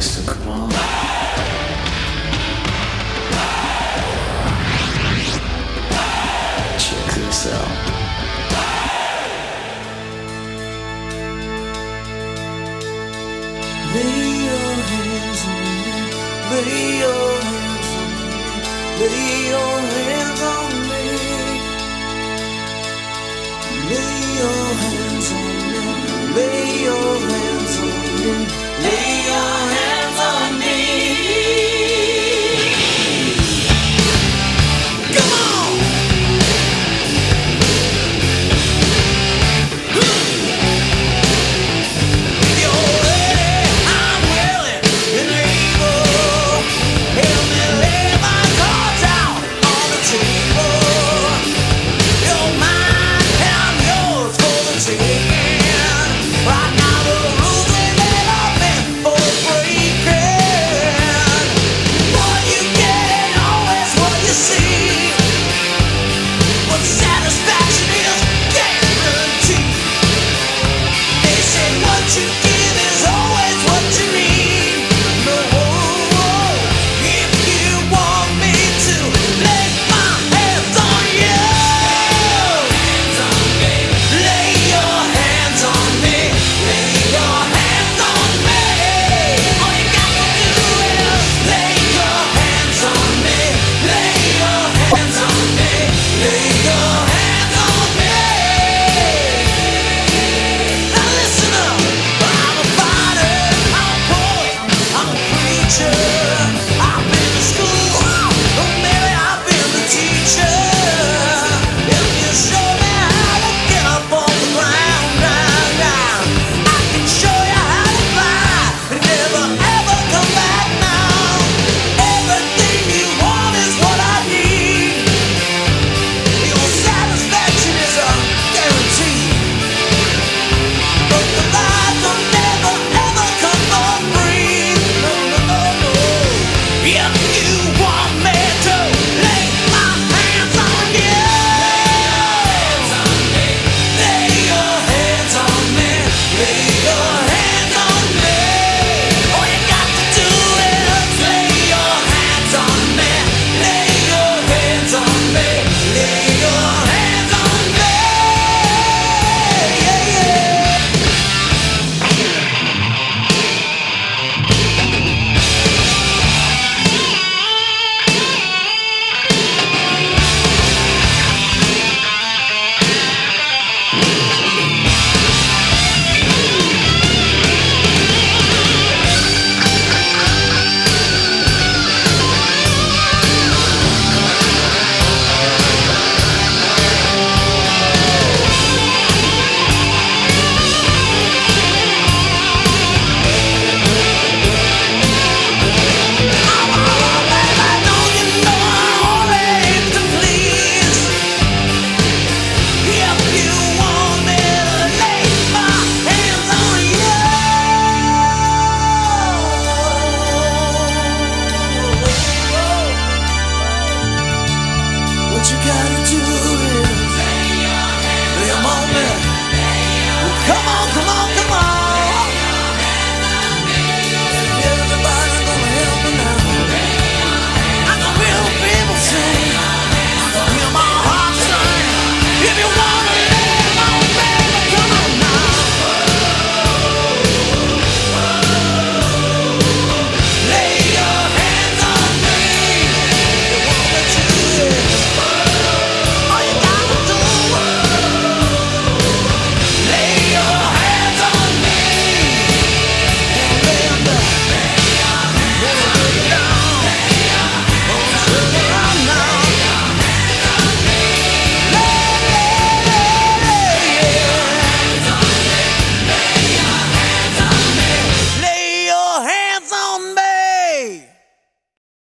So come on. Check this out. Lay your hands on me. Lay your hands on me. Lay your hands on me. Lay your